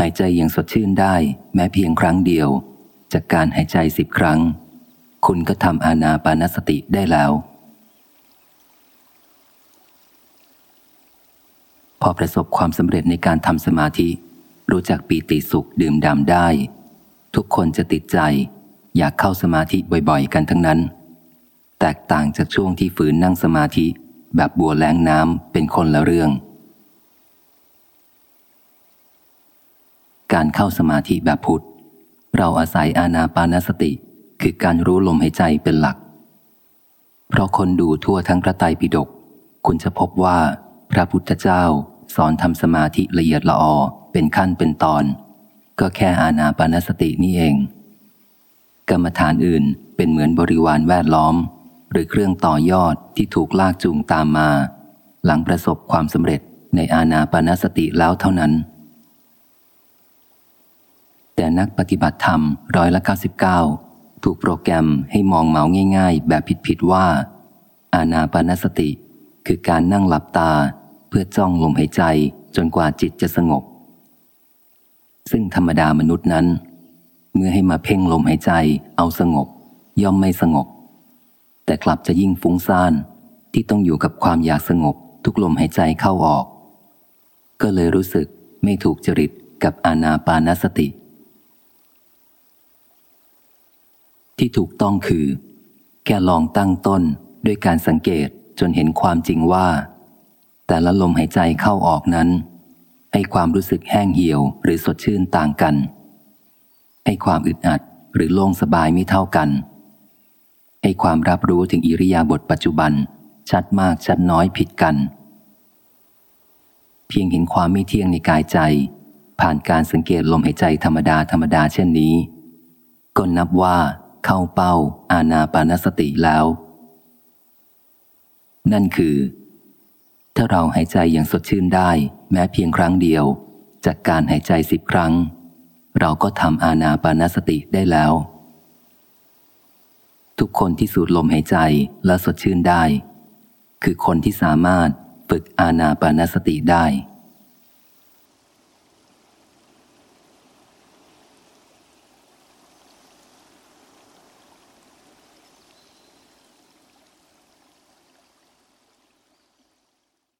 หายใจอย่างสดชื่นได้ แม้เพียงครั้งเดียว จากการหายใจสิบครั้ง คุณก็ทำอานาปานสติได้แล้ว พอประสบความสำเร็จในการทำสมาธิ รู้จักปีติสุขดื่มด่ำได้ ทุกคนจะติดใจ อยากเข้าสมาธิบ่อยๆ กันทั้งนั้น แตกต่างจากช่วงที่ฝืนนั่งสมาธิ แบบบัวแล้งน้ำเป็นคนละเรื่อง การเข้าสมาธิแบบพุทธ เราอาศัยอานาปานสติ คือการรู้ลมหายใจเป็นหลัก เพราะคนดูทั่วทั้งพระไตรปิฎกคุณจะพบว่า พระพุทธเจ้าสอนทำสมาธิละเอียดละออเป็นขั้นเป็นตอน ก็แค่อานาปานสตินี่เอง กรรมฐานอื่นเป็นเหมือนบริวารแวดล้อม หรือเครื่องต่อยอดที่ถูกลากจูงตามมา หลังประสบความสำเร็จในอานาปานสติแล้วเท่านั้น นักปฏิบัติธรรมร้อยละ99 ถูกโปรแกรมให้มองเมาง่าย ๆ แบบผิดๆว่า อานาปานสติ คือการนั่งหลับตา เพื่อจ้องลมหายใจจนกว่าจิตจะสงบ ซึ่งธรรมดามนุษย์นั้น เมื่อให้มาเพ่งลมหายใจเอาสงบ ย่อมไม่สงบ แต่กลับจะยิ่งฟุ้งซ่านที่ต้องอยู่กับความอยากสงบทุกลมหายใจเข้าออก ก็เลยรู้สึกไม่ถูกจริตกับอานาปานสติ ที่ถูกต้องคือ แค่ลองตั้งต้นด้วยการสังเกตจนเห็นความจริงว่า แต่ละลมหายใจเข้าออกนั้น ให้ความรู้สึกแห้งเหี่ยวหรือสดชื่นต่างกัน ให้ความอึดอัดหรือโล่งสบายไม่เท่ากัน ให้ความรับรู้ถึงอิริยาบถปัจจุบัน ชัดมากชัดน้อยผิดกัน เพียงเห็นความไม่เที่ยงในกายใจ ผ่านการสังเกตลมหายใจธรรมดาธรรมดาเช่นนี้ก็นับว่า เข้าเป้าอาณาปานสติแล้ว นั่นคือ ถ้าเราหายใจอย่างสดชื่นได้ แม้เพียงครั้งเดียว จากการหายใจสิบครั้ง เราก็ทำอาณาปานสติได้แล้ว ทุกคนที่สูดลมหายใจและสดชื่นได้ คือคนที่สามารถฝึกอาณาปานสติได้